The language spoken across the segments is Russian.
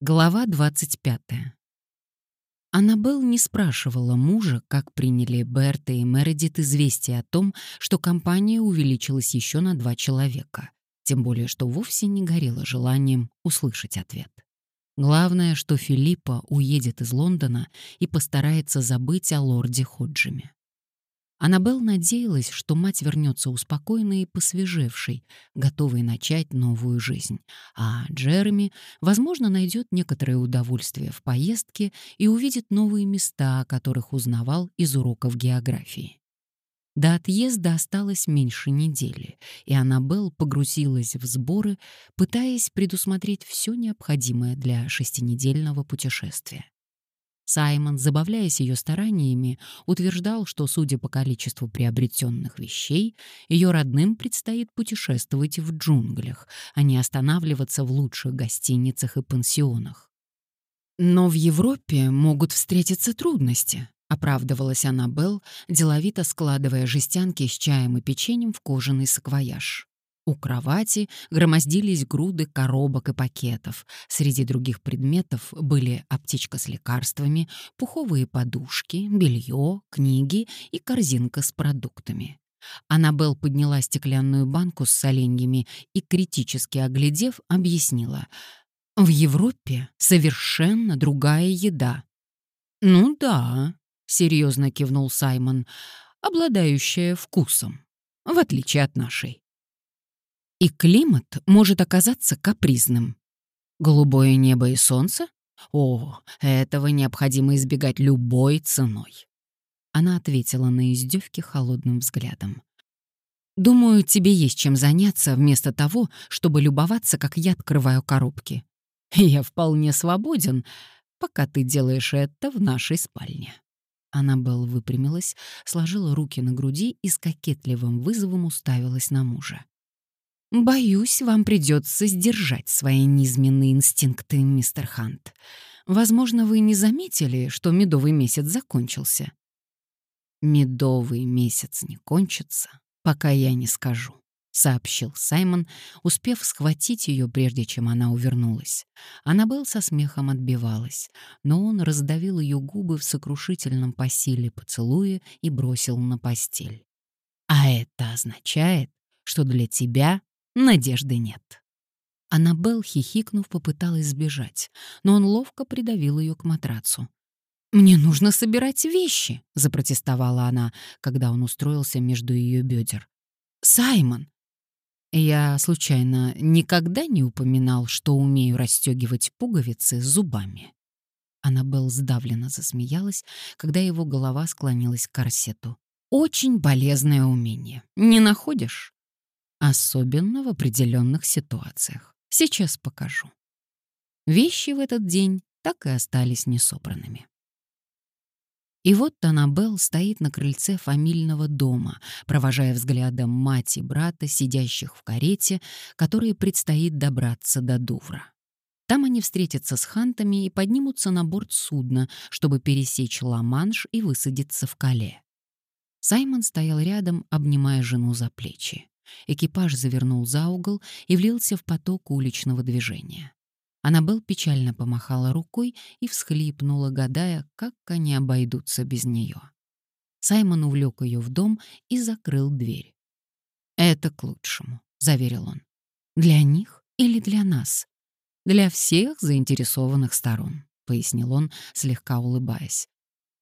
Глава 25. Аннабелл не спрашивала мужа, как приняли Берта и Мередит известие о том, что компания увеличилась еще на два человека, тем более что вовсе не горела желанием услышать ответ. Главное, что Филиппа уедет из Лондона и постарается забыть о лорде Ходжиме. Аннабелл надеялась, что мать вернется успокоенной и посвежевшей, готовой начать новую жизнь, а Джереми, возможно, найдет некоторое удовольствие в поездке и увидит новые места, о которых узнавал из уроков географии. До отъезда осталось меньше недели, и Аннабелл погрузилась в сборы, пытаясь предусмотреть все необходимое для шестинедельного путешествия. Саймон, забавляясь ее стараниями, утверждал, что, судя по количеству приобретенных вещей, ее родным предстоит путешествовать в джунглях, а не останавливаться в лучших гостиницах и пансионах. «Но в Европе могут встретиться трудности», — оправдывалась Аннабелл, деловито складывая жестянки с чаем и печеньем в кожаный саквояж. У кровати громоздились груды коробок и пакетов. Среди других предметов были аптечка с лекарствами, пуховые подушки, белье, книги и корзинка с продуктами. Аннабелл подняла стеклянную банку с соленьями и, критически оглядев, объяснила. «В Европе совершенно другая еда». «Ну да», — серьезно кивнул Саймон, — «обладающая вкусом, в отличие от нашей». И климат может оказаться капризным. Голубое небо и солнце? О, этого необходимо избегать любой ценой. Она ответила на издевки холодным взглядом. «Думаю, тебе есть чем заняться вместо того, чтобы любоваться, как я открываю коробки. Я вполне свободен, пока ты делаешь это в нашей спальне». Аннабелл выпрямилась, сложила руки на груди и с кокетливым вызовом уставилась на мужа. Боюсь, вам придется сдержать свои низменные инстинкты, мистер Хант. Возможно, вы не заметили, что медовый месяц закончился. Медовый месяц не кончится, пока я не скажу, сообщил Саймон, успев схватить ее, прежде чем она увернулась. Аннабелл со смехом отбивалась, но он раздавил ее губы в сокрушительном посиле поцелуя и бросил на постель. А это означает, что для тебя Надежды нет. Аннабелл, хихикнув, попыталась сбежать, но он ловко придавил ее к матрацу. «Мне нужно собирать вещи», — запротестовала она, когда он устроился между ее бедер. «Саймон!» Я случайно никогда не упоминал, что умею расстегивать пуговицы зубами. Аннабелл сдавленно засмеялась, когда его голова склонилась к корсету. «Очень полезное умение. Не находишь?» Особенно в определенных ситуациях. Сейчас покажу. Вещи в этот день так и остались несобранными. И вот Танабел стоит на крыльце фамильного дома, провожая взглядом мать и брата, сидящих в карете, которой предстоит добраться до Дувра. Там они встретятся с хантами и поднимутся на борт судна, чтобы пересечь Ла-Манш и высадиться в Кале. Саймон стоял рядом, обнимая жену за плечи. Экипаж завернул за угол и влился в поток уличного движения. Аннабелл печально помахала рукой и всхлипнула, гадая, как они обойдутся без нее. Саймон увлек ее в дом и закрыл дверь. «Это к лучшему», — заверил он. «Для них или для нас?» «Для всех заинтересованных сторон», — пояснил он, слегка улыбаясь.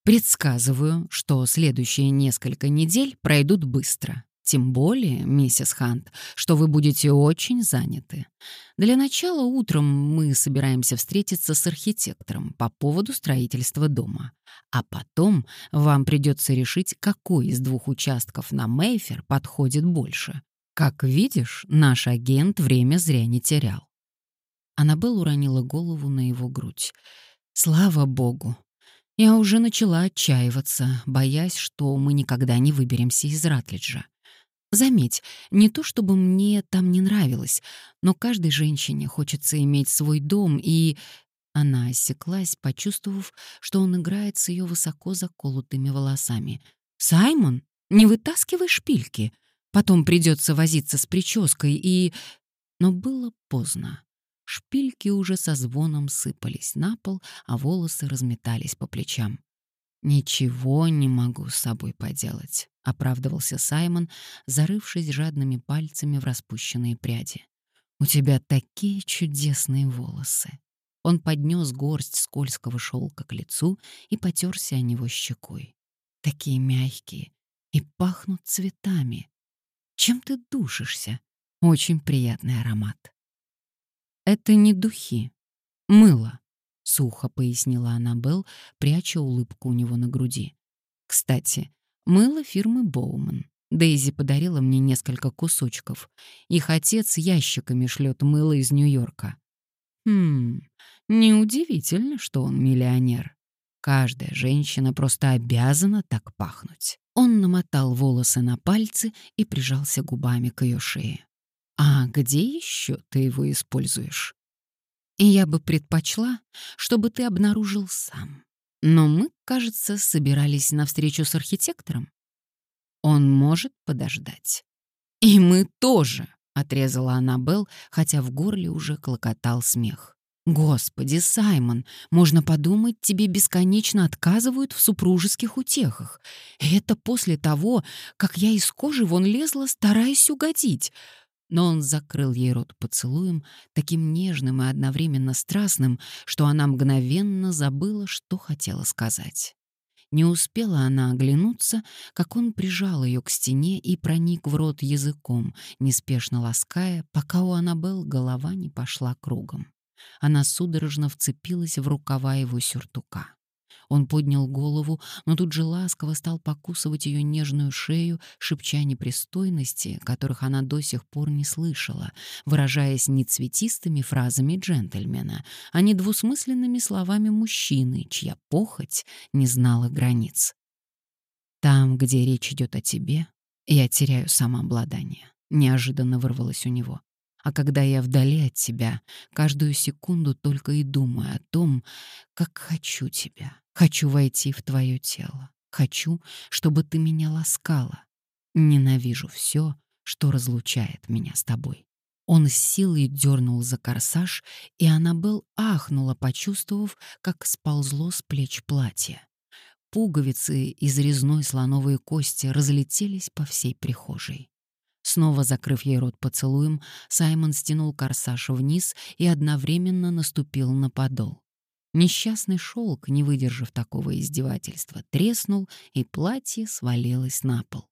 «Предсказываю, что следующие несколько недель пройдут быстро, тем более, миссис Хант, что вы будете очень заняты. Для начала утром мы собираемся встретиться с архитектором по поводу строительства дома. А потом вам придется решить, какой из двух участков на Мейфер подходит больше. Как видишь, наш агент время зря не терял. Аннабелл уронила голову на его грудь. «Слава богу! Я уже начала отчаиваться, боясь, что мы никогда не выберемся из Ратлиджа. Заметь, не то чтобы мне там не нравилось, но каждой женщине хочется иметь свой дом, и... Она осеклась, почувствовав, что он играет с ее высоко заколотыми волосами. «Саймон, не вытаскивай шпильки. Потом придется возиться с прической и...» Но было поздно. Шпильки уже со звоном сыпались на пол, а волосы разметались по плечам. «Ничего не могу с собой поделать», — оправдывался Саймон, зарывшись жадными пальцами в распущенные пряди. «У тебя такие чудесные волосы». Он поднес горсть скользкого шелка к лицу и потерся о него щекой. «Такие мягкие и пахнут цветами. Чем ты душишься? Очень приятный аромат». «Это не духи, мыло», — сухо пояснила Аннабелл, пряча улыбку у него на груди. «Кстати, мыло фирмы Боуман. Дейзи подарила мне несколько кусочков. Их отец ящиками шлет мыло из Нью-Йорка. Хм, неудивительно, что он миллионер. Каждая женщина просто обязана так пахнуть. Он намотал волосы на пальцы и прижался губами к ее шее. «А где еще ты его используешь?» И я бы предпочла, чтобы ты обнаружил сам. Но мы, кажется, собирались на встречу с архитектором. Он может подождать. И мы тоже, отрезала Аннабелл, хотя в горле уже клокотал смех. Господи, Саймон, можно подумать, тебе бесконечно отказывают в супружеских утехах. И это после того, как я из кожи вон лезла, стараясь угодить но он закрыл ей рот поцелуем, таким нежным и одновременно страстным, что она мгновенно забыла, что хотела сказать. Не успела она оглянуться, как он прижал ее к стене и проник в рот языком, неспешно лаская, пока у Аннабелл голова не пошла кругом. Она судорожно вцепилась в рукава его сюртука. Он поднял голову, но тут же ласково стал покусывать ее нежную шею, шепча непристойности, которых она до сих пор не слышала, выражаясь не цветистыми фразами джентльмена, а не двусмысленными словами мужчины, чья похоть не знала границ. «Там, где речь идет о тебе, я теряю самообладание», — неожиданно вырвалось у него. А когда я вдали от тебя, каждую секунду только и думаю о том, как хочу тебя, хочу войти в твое тело, хочу, чтобы ты меня ласкала. Ненавижу все, что разлучает меня с тобой. Он с силой дернул за корсаж, и Аннабелл ахнула, почувствовав, как сползло с плеч платье. Пуговицы из резной слоновой кости разлетелись по всей прихожей. Снова закрыв ей рот поцелуем, Саймон стянул корсаж вниз и одновременно наступил на подол. Несчастный шелк, не выдержав такого издевательства, треснул, и платье свалилось на пол.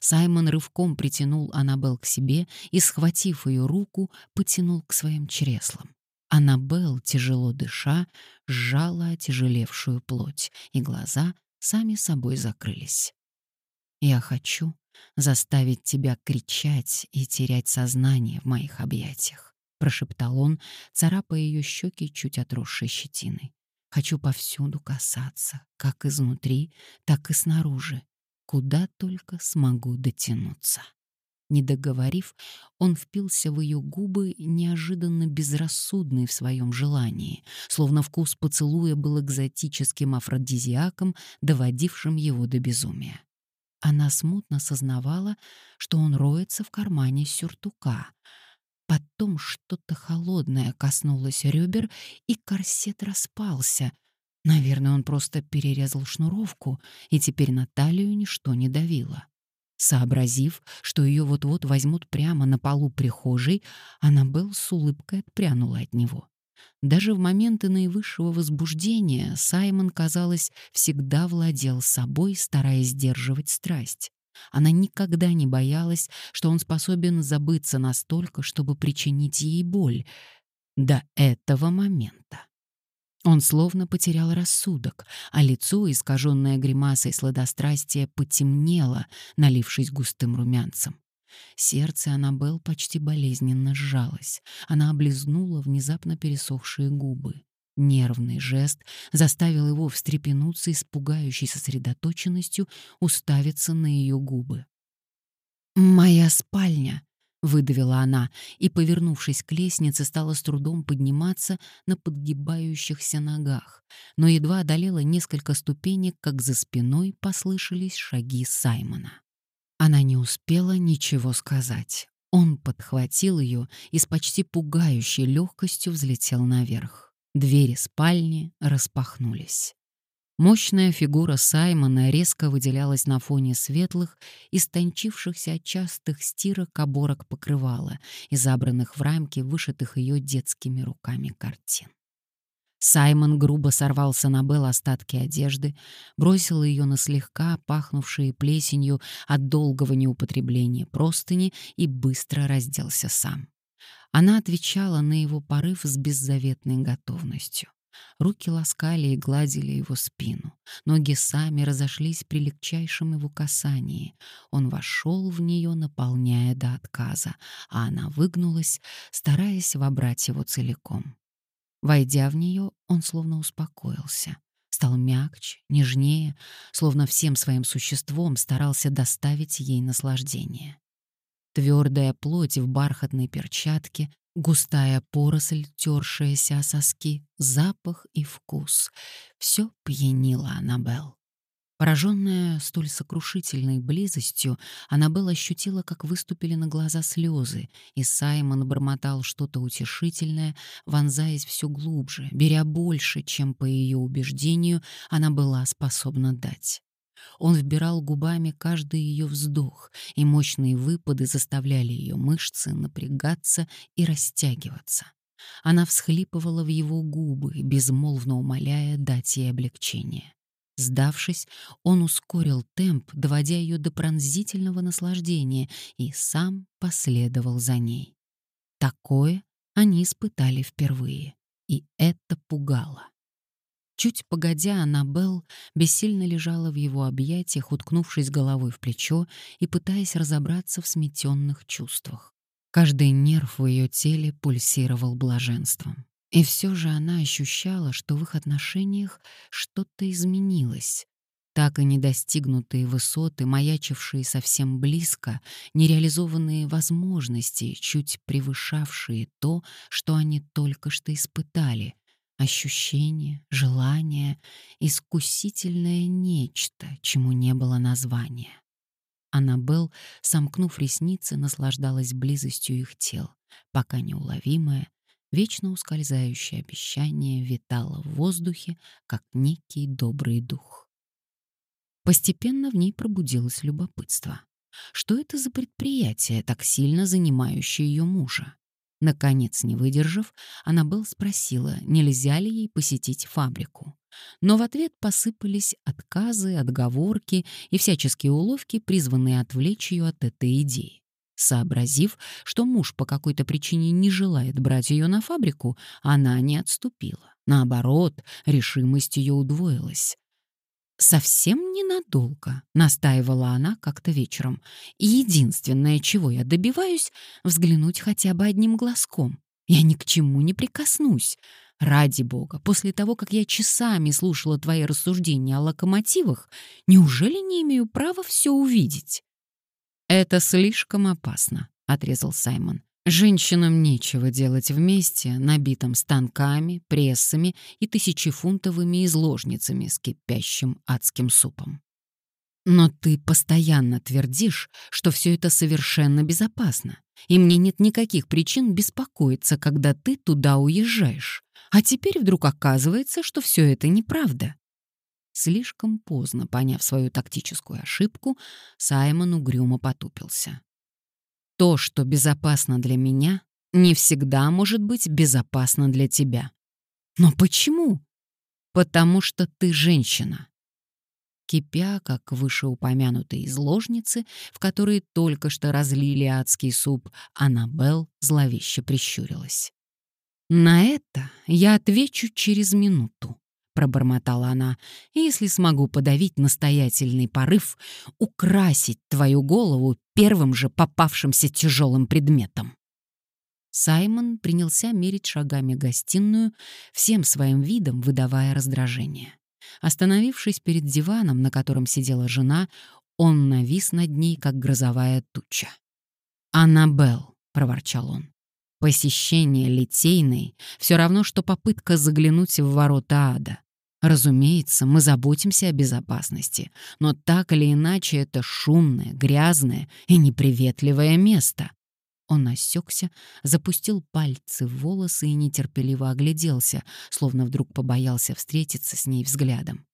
Саймон рывком притянул Аннабелл к себе и, схватив ее руку, потянул к своим чреслам. Аннабелл, тяжело дыша, сжала отяжелевшую плоть, и глаза сами собой закрылись. «Я хочу, заставить тебя кричать и терять сознание в моих объятиях», — прошептал он, царапая ее щеки чуть отросшей щетиной. «Хочу повсюду касаться, как изнутри, так и снаружи, куда только смогу дотянуться». Не договорив, он впился в ее губы, неожиданно безрассудный в своем желании, словно вкус поцелуя был экзотическим афродизиаком, доводившим его до безумия. Она смутно сознавала, что он роется в кармане сюртука. Потом что-то холодное коснулось ребер, и корсет распался. Наверное, он просто перерезал шнуровку, и теперь на талию ничто не давило. Сообразив, что ее вот-вот возьмут прямо на полу прихожей, Аннабелл с улыбкой отпрянула от него. Даже в моменты наивысшего возбуждения Саймон, казалось, всегда владел собой, стараясь сдерживать страсть. Она никогда не боялась, что он способен забыться настолько, чтобы причинить ей боль. До этого момента. Он словно потерял рассудок, а лицо, искаженное гримасой сладострастия, потемнело, налившись густым румянцем. Сердце Аннабелл почти болезненно сжалось. Она облизнула внезапно пересохшие губы. Нервный жест заставил его встрепенуться и с пугающей сосредоточенностью уставиться на ее губы. «Моя спальня», — выдавила она, и, повернувшись к лестнице, стала с трудом подниматься на подгибающихся ногах, но едва одолела несколько ступенек, как за спиной послышались шаги Саймона. Она не успела ничего сказать. Он подхватил ее и с почти пугающей легкостью взлетел наверх. Двери спальни распахнулись. Мощная фигура Саймона резко выделялась на фоне светлых, истончившихся от частых стирок оборок покрывала и забранных в рамки, вышитых ее детскими руками картин. Саймон грубо сорвал с Аннабелл остатки одежды, бросил ее на слегка пахнувшие плесенью от долгого неупотребления простыни и быстро разделся сам. Она отвечала на его порыв с беззаветной готовностью. Руки ласкали и гладили его спину. Ноги сами разошлись при легчайшем его касании. Он вошел в нее, наполняя до отказа, а она выгнулась, стараясь вобрать его целиком. Войдя в нее, он словно успокоился. Стал мягче, нежнее, словно всем своим существом старался доставить ей наслаждение. Твердая плоть в бархатной перчатке, Густая поросль, тершаяся о соски, запах и вкус — все пьянило Аннабелл. Пораженная столь сокрушительной близостью, Аннабелл ощутила, как выступили на глаза слезы, и Саймон бормотал что-то утешительное, вонзаясь все глубже, беря больше, чем, по ее убеждению, она была способна дать. Он вбирал губами каждый ее вздох, и мощные выпады заставляли ее мышцы напрягаться и растягиваться. Она всхлипывала в его губы, безмолвно умоляя дать ей облегчение. Сдавшись, он ускорил темп, доводя ее до пронзительного наслаждения, и сам последовал за ней. Такое они испытали впервые, и это пугало. Чуть погодя, Аннабелл бессильно лежала в его объятиях, уткнувшись головой в плечо и пытаясь разобраться в сметенных чувствах. Каждый нерв в ее теле пульсировал блаженством. И все же она ощущала, что в их отношениях что-то изменилось. Так и недостигнутые высоты, маячившие совсем близко, нереализованные возможности, чуть превышавшие то, что они только что испытали — ощущение, желание, искусительное нечто, чему не было названия. Аннабелл, сомкнув ресницы, наслаждалась близостью их тел, пока неуловимое, вечно ускользающее обещание витало в воздухе, как некий добрый дух. Постепенно в ней пробудилось любопытство. Что это за предприятие, так сильно занимающее ее мужа? Наконец, не выдержав, Аннабелл спросила, нельзя ли ей посетить фабрику. Но в ответ посыпались отказы, отговорки и всяческие уловки, призванные отвлечь ее от этой идеи. Сообразив, что муж по какой-то причине не желает брать ее на фабрику, она не отступила. Наоборот, решимость ее удвоилась. «Совсем ненадолго», — настаивала она как-то вечером. «Единственное, чего я добиваюсь, — взглянуть хотя бы одним глазком. Я ни к чему не прикоснусь. Ради бога, после того, как я часами слушала твои рассуждения о локомотивах, неужели не имею права все увидеть?» «Это слишком опасно», — отрезал Саймон. Женщинам нечего делать вместе, набитым станками, прессами и тысячефунтовыми изложницами с кипящим адским супом. Но ты постоянно твердишь, что все это совершенно безопасно, и мне нет никаких причин беспокоиться, когда ты туда уезжаешь. А теперь вдруг оказывается, что все это неправда. Слишком поздно поняв свою тактическую ошибку, Саймон угрюмо потупился. То, что безопасно для меня, не всегда может быть безопасно для тебя. Но почему? Потому что ты женщина. Кипя, как вышеупомянутые изложницы, в которые только что разлили адский суп, Аннабелл зловеще прищурилась. «На это я отвечу через минуту», — пробормотала она, «если смогу подавить настоятельный порыв, украсить твою голову первым же попавшимся тяжелым предметом. Саймон принялся мерить шагами гостиную, всем своим видом выдавая раздражение. Остановившись перед диваном, на котором сидела жена, он навис над ней, как грозовая туча. «Аннабелл», — проворчал он, — «посещение Литейной — все равно, что попытка заглянуть в ворота ада. Разумеется, мы заботимся о безопасности, но так или иначе это шумное, грязное и неприветливое место. Он осекся, запустил пальцы в волосы и нетерпеливо огляделся, словно вдруг побоялся встретиться с ней взглядом.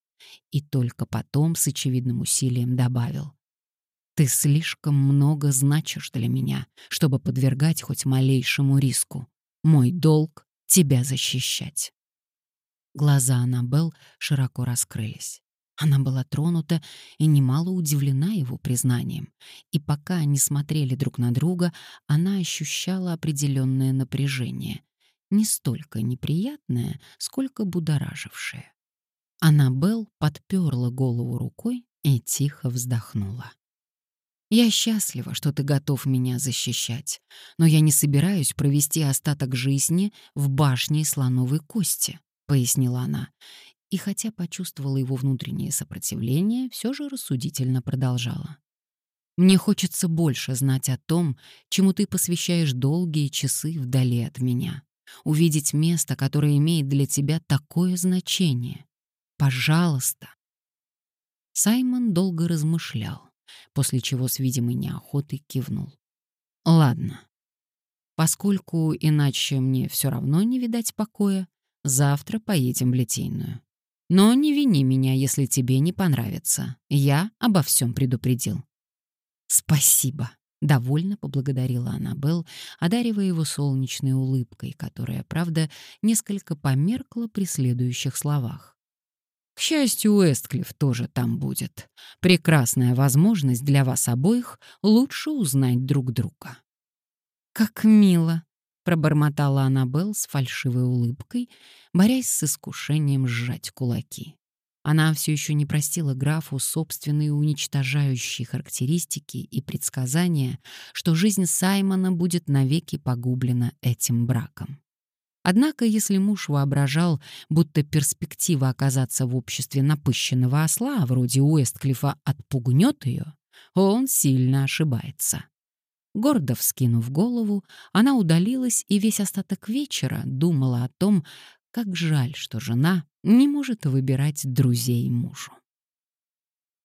И только потом с очевидным усилием добавил. «Ты слишком много значишь для меня, чтобы подвергать хоть малейшему риску. Мой долг — тебя защищать». Глаза Аннабелл широко раскрылись. Она была тронута и немало удивлена его признанием. И пока они смотрели друг на друга, она ощущала определенное напряжение. Не столько неприятное, сколько будоражившее. Аннабелл подперла голову рукой и тихо вздохнула. «Я счастлива, что ты готов меня защищать, но я не собираюсь провести остаток жизни в башне слоновой кости», — пояснила она, и хотя почувствовала его внутреннее сопротивление, все же рассудительно продолжала. «Мне хочется больше знать о том, чему ты посвящаешь долгие часы вдали от меня. Увидеть место, которое имеет для тебя такое значение. Пожалуйста!» Саймон долго размышлял, после чего с видимой неохотой кивнул. «Ладно. Поскольку иначе мне все равно не видать покоя, завтра поедем в Литейную. Но не вини меня, если тебе не понравится. Я обо всем предупредил». «Спасибо», — довольно поблагодарила Аннабелл, одаривая его солнечной улыбкой, которая, правда, несколько померкла при следующих словах. «К счастью, Уэстклифф тоже там будет. Прекрасная возможность для вас обоих лучше узнать друг друга». «Как мило», — пробормотала Аннабелл с фальшивой улыбкой, борясь с искушением сжать кулаки. Она все еще не простила графу собственные уничтожающие характеристики и предсказания, что жизнь Саймона будет навеки погублена этим браком. Однако, если муж воображал, будто перспектива оказаться в обществе напыщенного осла, вроде Уэстклифа, отпугнет ее, он сильно ошибается. Гордо вскинув голову, она удалилась и весь остаток вечера думала о том, как жаль, что жена не может выбирать друзей мужу.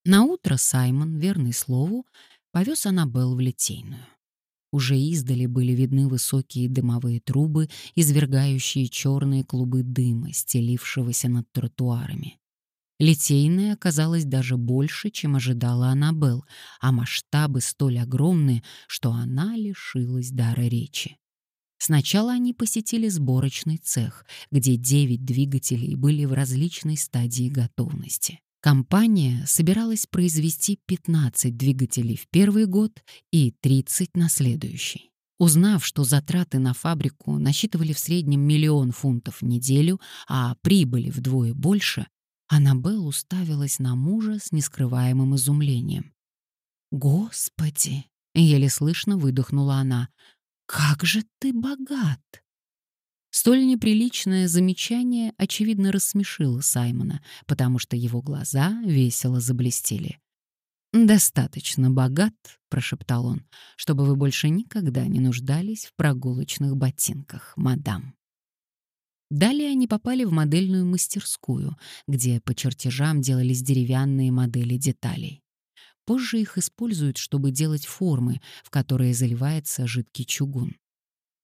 На утро Саймон, верный слову, повез Аннабелл в литейную. Уже издали были видны высокие дымовые трубы, извергающие черные клубы дыма, стелившегося над тротуарами. Литейная оказалась даже больше, чем ожидала Аннабелл, а масштабы столь огромны, что она лишилась дара речи. Сначала они посетили сборочный цех, где девять двигателей были в различной стадии готовности. Компания собиралась произвести 15 двигателей в первый год и 30 на следующий. Узнав, что затраты на фабрику насчитывали в среднем миллион фунтов в неделю, а прибыли вдвое больше, Аннабелл уставилась на мужа с нескрываемым изумлением. «Господи!» — еле слышно выдохнула она. «Как же ты богат!» Столь неприличное замечание, очевидно, рассмешило Саймона, потому что его глаза весело заблестели. «Достаточно богат», — прошептал он, — «чтобы вы больше никогда не нуждались в прогулочных ботинках, мадам». Далее они попали в модельную мастерскую, где по чертежам делались деревянные модели деталей. Позже их используют, чтобы делать формы, в которые заливается жидкий чугун.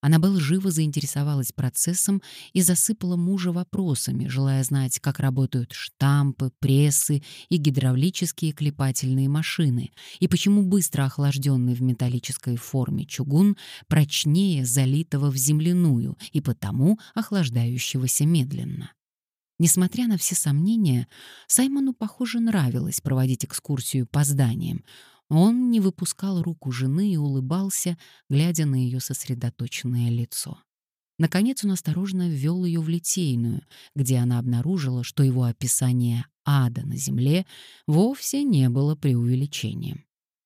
Аннабелл живо заинтересовалась процессом и засыпала мужа вопросами, желая знать, как работают штампы, прессы и гидравлические клепательные машины, и почему быстро охлажденный в металлической форме чугун прочнее залитого в земляную и потому охлаждающегося медленно. Несмотря на все сомнения, Саймону, похоже, нравилось проводить экскурсию по зданиям, он не выпускал руку жены и улыбался, глядя на ее сосредоточенное лицо. Наконец он осторожно ввел ее в литейную, где она обнаружила, что его описание ада на земле вовсе не было преувеличением.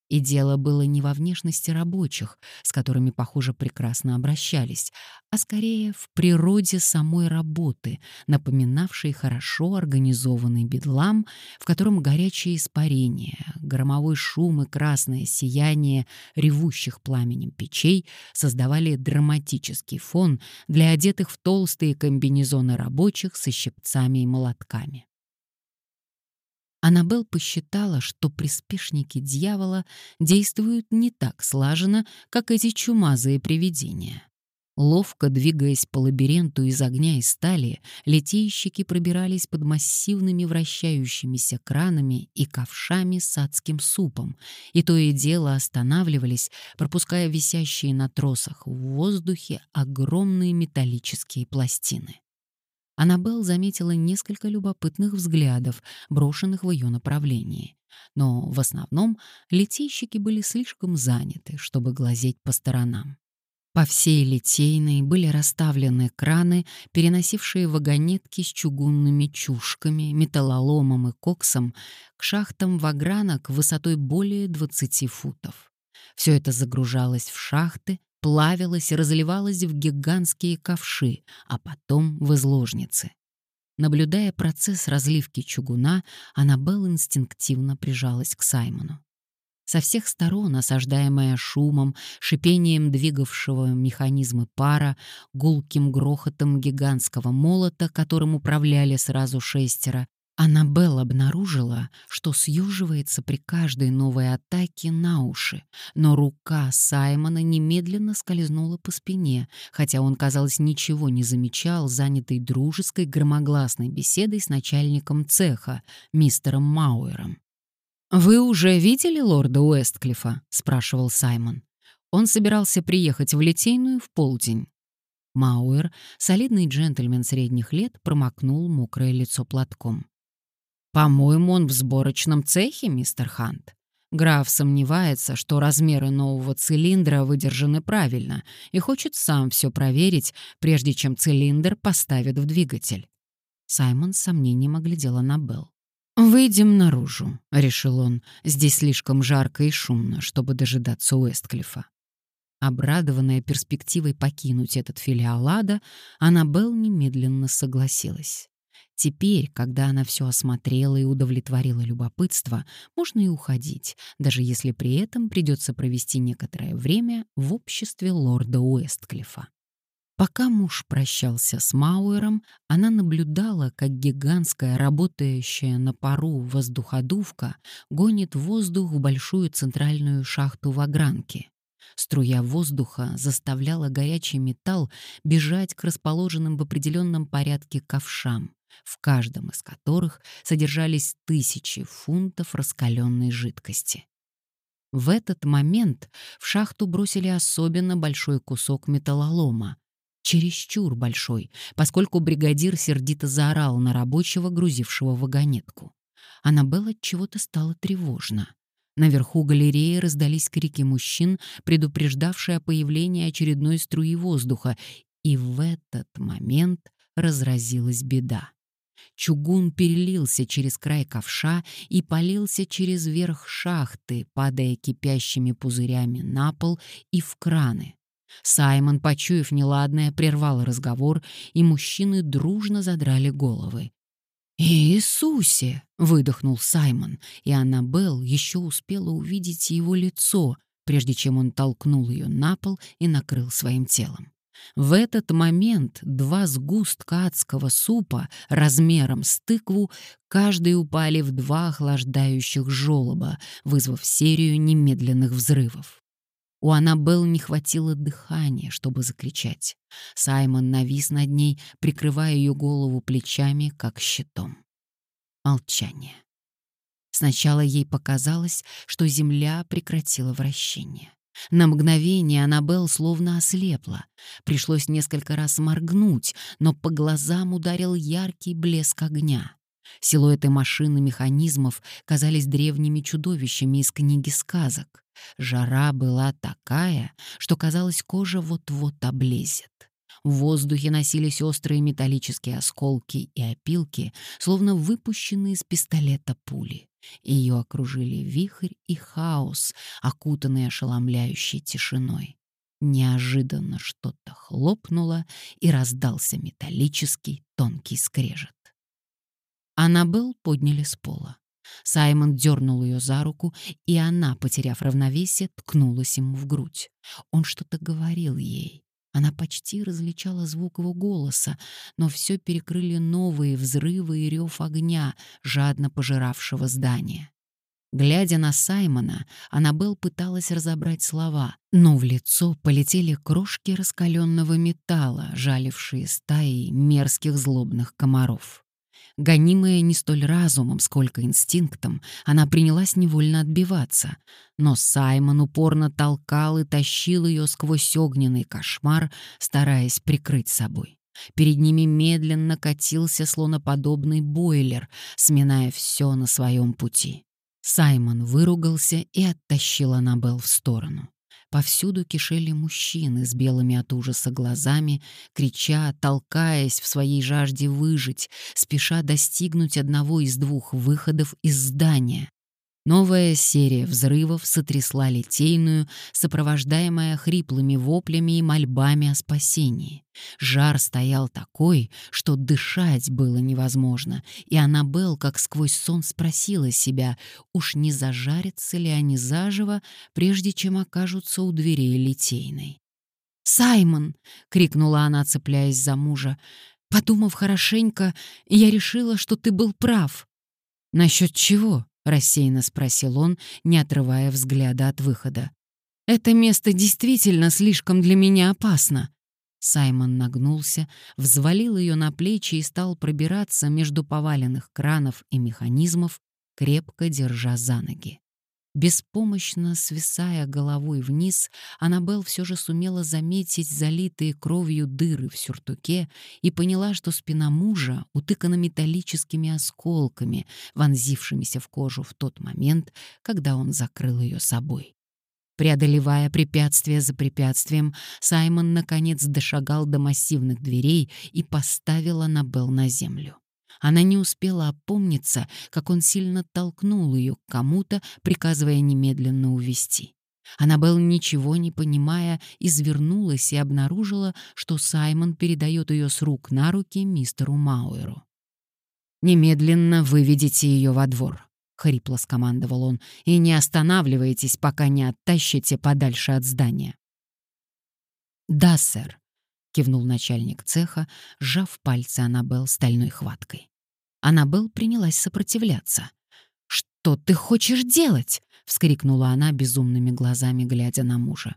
И дело было не во внешности рабочих, с которыми, похоже, прекрасно обращались, а скорее в природе самой работы, напоминавшей хорошо организованный бедлам, в котором горячее испарение, громовой шум и красное сияние ревущих пламенем печей создавали драматический фон для одетых в толстые комбинезоны рабочих со щипцами и молотками. Аннабелл посчитала, что приспешники дьявола действуют не так слаженно, как эти чумазые привидения. Ловко двигаясь по лабиринту из огня и стали, литейщики пробирались под массивными вращающимися кранами и ковшами с адским супом, и то и дело останавливались, пропуская висящие на тросах в воздухе огромные металлические пластины. Аннабелл заметила несколько любопытных взглядов, брошенных в ее направлении. Но в основном литейщики были слишком заняты, чтобы глазеть по сторонам. По всей Литейной были расставлены краны, переносившие вагонетки с чугунными чушками, металлоломом и коксом к шахтам вагранок высотой более 20 футов. Все это загружалось в шахты, плавилось и разливалось в гигантские ковши, а потом в изложницы. Наблюдая процесс разливки чугуна, Аннабелл инстинктивно прижалась к Саймону. Со всех сторон, осаждаемая шумом, шипением двигавшего механизмы пара, гулким грохотом гигантского молота, которым управляли сразу шестеро, Аннабелл обнаружила, что съеживается при каждой новой атаке на уши, но рука Саймона немедленно скользнула по спине, хотя он, казалось, ничего не замечал, занятый дружеской громогласной беседой с начальником цеха, мистером Мауэром. «Вы уже видели лорда Уэстклифа?» — спрашивал Саймон. Он собирался приехать в Литейную в полдень. Мауэр, солидный джентльмен средних лет, промокнул мокрое лицо платком. «По-моему, он в сборочном цехе, мистер Хант. Граф сомневается, что размеры нового цилиндра выдержаны правильно и хочет сам все проверить, прежде чем цилиндр поставят в двигатель». Саймон с сомнением оглядел Аннабелл. «Выйдем наружу», — решил он. «Здесь слишком жарко и шумно, чтобы дожидаться Уэстклифа». Обрадованная перспективой покинуть этот филиал ада, Аннабелл немедленно согласилась. Теперь, когда она все осмотрела и удовлетворила любопытство, можно и уходить, даже если при этом придется провести некоторое время в обществе лорда Уэстклифа. Пока муж прощался с Мауэром, она наблюдала, как гигантская, работающая на пару воздуходувка гонит воздух в большую центральную шахту в огранке. Струя воздуха заставляла горячий металл бежать к расположенным в определенном порядке ковшам, в каждом из которых содержались тысячи фунтов раскаленной жидкости. В этот момент в шахту бросили особенно большой кусок металлолома, чересчур большой, поскольку бригадир сердито заорал на рабочего, грузившего вагонетку. Аннабелла чего-то стало тревожно. Наверху галереи раздались крики мужчин, предупреждавшие о появлении очередной струи воздуха, и в этот момент разразилась беда. Чугун перелился через край ковша и полился через верх шахты, падая кипящими пузырями на пол и в краны. Саймон, почуяв неладное, прервал разговор, и мужчины дружно задрали головы. «Иисусе!» — выдохнул Саймон, и Аннабелл еще успела увидеть его лицо, прежде чем он толкнул ее на пол и накрыл своим телом. В этот момент два сгустка адского супа размером с тыкву каждый упали в два охлаждающих желоба, вызвав серию немедленных взрывов. У Аннабелл не хватило дыхания, чтобы закричать. Саймон навис над ней, прикрывая ее голову плечами, как щитом. Молчание. Сначала ей показалось, что земля прекратила вращение. На мгновение Аннабелл словно ослепла. Пришлось несколько раз моргнуть, но по глазам ударил яркий блеск огня. Силуэты машин и механизмов казались древними чудовищами из книги сказок. Жара была такая, что казалось, кожа вот-вот облезет. В воздухе носились острые металлические осколки и опилки, словно выпущенные из пистолета пули. Ее окружили вихрь и хаос, окутанные ошеломляющей тишиной. Неожиданно что-то хлопнуло, и раздался металлический тонкий скрежет. Аннабелл подняли с пола. Саймон дернул ее за руку, и она, потеряв равновесие, ткнулась ему в грудь. Он что-то говорил ей. Она почти различала звук его голоса, но все перекрыли новые взрывы и рев огня, жадно пожиравшего здание. Глядя на Саймона, Аннабелл пыталась разобрать слова, но в лицо полетели крошки раскаленного металла, жалившие стаи мерзких злобных комаров. Гонимая не столь разумом, сколько инстинктом, она принялась невольно отбиваться. Но Саймон упорно толкал и тащил ее сквозь огненный кошмар, стараясь прикрыть собой. Перед ними медленно катился слоноподобный бойлер, сминая все на своем пути. Саймон выругался и оттащил Аннабелл в сторону. Повсюду кишели мужчины с белыми от ужаса глазами, крича, толкаясь в своей жажде выжить, спеша достигнуть одного из двух выходов из здания. Новая серия взрывов сотрясла Литейную, сопровождаемая хриплыми воплями и мольбами о спасении. Жар стоял такой, что дышать было невозможно, и Аннабелл, как сквозь сон, спросила себя, уж не зажарятся ли они заживо, прежде чем окажутся у дверей Литейной. «Саймон!» — крикнула она, цепляясь за мужа. «Подумав хорошенько, я решила, что ты был прав». «Насчет чего?» Рассеянно спросил он, не отрывая взгляда от выхода. Это место действительно слишком для меня опасно. Саймон нагнулся, взвалил ее на плечи и стал пробираться между поваленных кранов и механизмов, крепко держа за ноги. Беспомощно свисая головой вниз, Аннабелл все же сумела заметить залитые кровью дыры в сюртуке и поняла, что спина мужа утыкана металлическими осколками, вонзившимися в кожу в тот момент, когда он закрыл ее собой. Преодолевая препятствие за препятствием, Саймон наконец дошагал до массивных дверей и поставил Аннабелл на землю. Она не успела опомниться, как он сильно толкнул ее к кому-то, приказывая немедленно увести. Аннабелл, ничего не понимая, извернулась и обнаружила, что Саймон передает ее с рук на руки мистеру Мауэру. «Немедленно выведите ее во двор», — хрипло скомандовал он, «и не останавливайтесь, пока не оттащите подальше от здания». «Да, сэр», — кивнул начальник цеха, сжав пальцы Аннабелл стальной хваткой. Аннабелл принялась сопротивляться. «Что ты хочешь делать?» — вскрикнула она безумными глазами, глядя на мужа.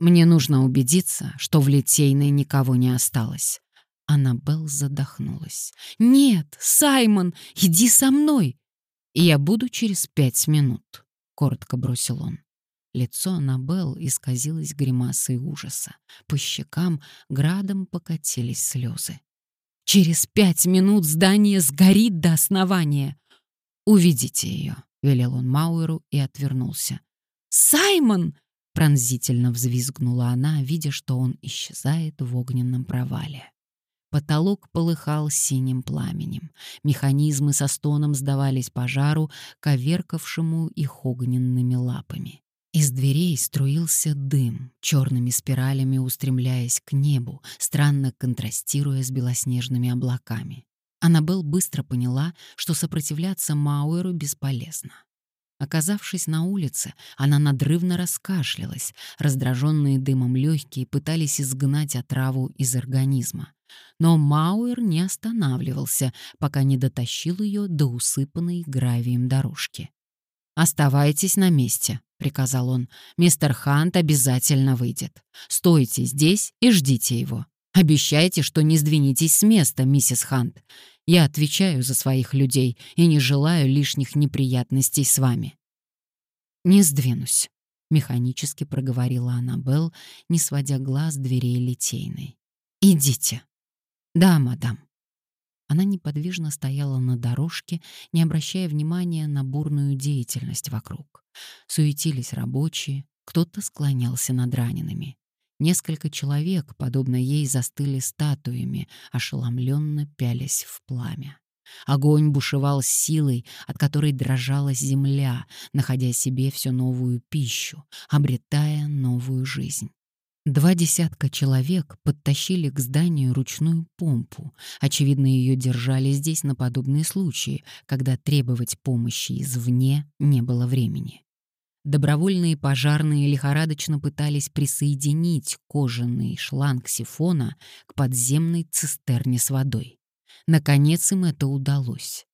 «Мне нужно убедиться, что в Литейной никого не осталось». Аннабелл задохнулась. «Нет, Саймон, иди со мной!» «Я буду через пять минут», — коротко бросил он. Лицо Аннабелл исказилось гримасой ужаса. По щекам градом покатились слезы. «Через пять минут здание сгорит до основания!» «Уведите ее», — велел он Мауэру и отвернулся. «Саймон!» — пронзительно взвизгнула она, видя, что он исчезает в огненном провале. Потолок полыхал синим пламенем. Механизмы со стоном сдавались пожару, коверкавшему их огненными лапами. Из дверей струился дым, черными спиралями устремляясь к небу, странно контрастируя с белоснежными облаками. Аннабелл быстро поняла, что сопротивляться Мауэру бесполезно. Оказавшись на улице, она надрывно раскашлялась, раздраженные дымом легкие пытались изгнать отраву из организма. Но Мауэр не останавливался, пока не дотащил ее до усыпанной гравием дорожки. «Оставайтесь на месте», — приказал он. «Мистер Хант обязательно выйдет. Стойте здесь и ждите его. Обещайте, что не сдвинетесь с места, миссис Хант. Я отвечаю за своих людей и не желаю лишних неприятностей с вами». «Не сдвинусь», — механически проговорила Аннабелл, не сводя глаз дверей литейной. «Идите». «Да, мадам». Она неподвижно стояла на дорожке, не обращая внимания на бурную деятельность вокруг. Суетились рабочие, кто-то склонялся над ранеными. Несколько человек, подобно ей, застыли статуями, ошеломленно пялись в пламя. Огонь бушевал с силой, от которой дрожала земля, находя себе все новую пищу, обретая новую жизнь. Два десятка человек подтащили к зданию ручную помпу. Очевидно, ее держали здесь на подобные случаи, когда требовать помощи извне не было времени. Добровольные пожарные лихорадочно пытались присоединить кожаный шланг сифона к подземной цистерне с водой. Наконец им это удалось.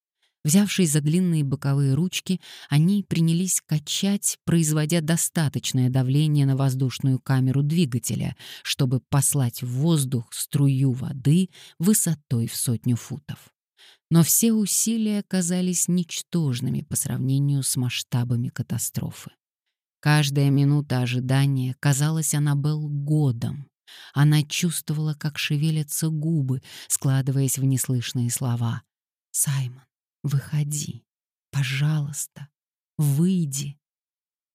Взявшись за длинные боковые ручки, они принялись качать, производя достаточное давление на воздушную камеру двигателя, чтобы послать в воздух струю воды высотой в сотню футов. Но все усилия оказались ничтожными по сравнению с масштабами катастрофы. Каждая минута ожидания казалась Аннабелл годом. Она чувствовала, как шевелятся губы, складываясь в неслышные слова. «Саймон, выходи, пожалуйста, выйди».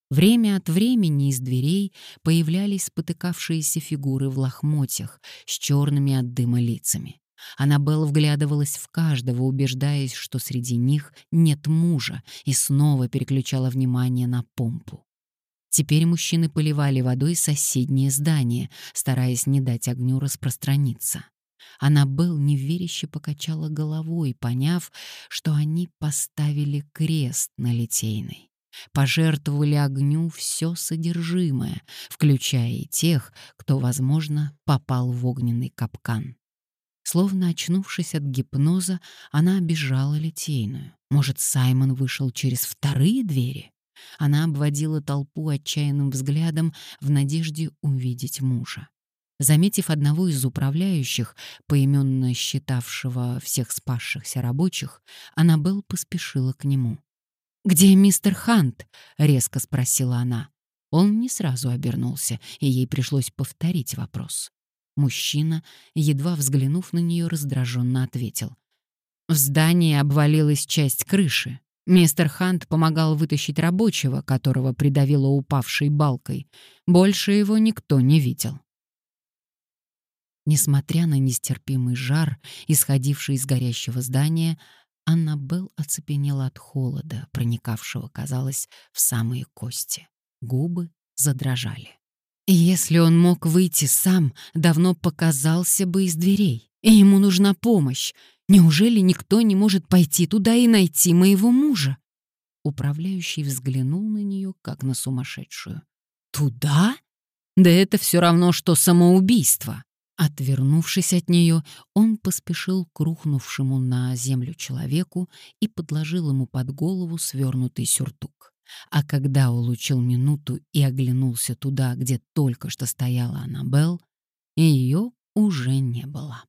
Время от времени из дверей появлялись спотыкавшиеся фигуры в лохмотьях с черными от дыма лицами. Аннабелл вглядывалась в каждого, убеждаясь, что среди них нет мужа, и снова переключала внимание на помпу. Теперь мужчины поливали водой соседнее здание, стараясь не дать огню распространиться. Аннабелл неверяще покачала головой, поняв, что они поставили крест на Литейной. Пожертвовали огню все содержимое, включая и тех, кто, возможно, попал в огненный капкан. Словно очнувшись от гипноза, она обижала Литейную. Может, Саймон вышел через вторые двери? Она обводила толпу отчаянным взглядом в надежде увидеть мужа. Заметив одного из управляющих, поименно считавшего всех спасшихся рабочих, Аннабелл поспешила к нему. «Где мистер Хант?» — резко спросила она. Он не сразу обернулся, и ей пришлось повторить вопрос. Мужчина, едва взглянув на нее, раздраженно ответил. «В здании обвалилась часть крыши. Мистер Хант помогал вытащить рабочего, которого придавило упавшей балкой. Больше его никто не видел. Несмотря на нестерпимый жар, исходивший из горящего здания, Аннабелл оцепенела от холода, проникавшего, казалось, в самые кости. Губы задрожали. Если он мог выйти сам, давно показался бы из дверей. И ему нужна помощь. Неужели никто не может пойти туда и найти моего мужа? Управляющий взглянул на нее, как на сумасшедшую. «Туда? Да это все равно, что самоубийство!» Отвернувшись от нее, он поспешил к рухнувшему на землю человеку и подложил ему под голову свернутый сюртук. А когда улучил минуту и оглянулся туда, где только что стояла Аннабелл, ее уже не было.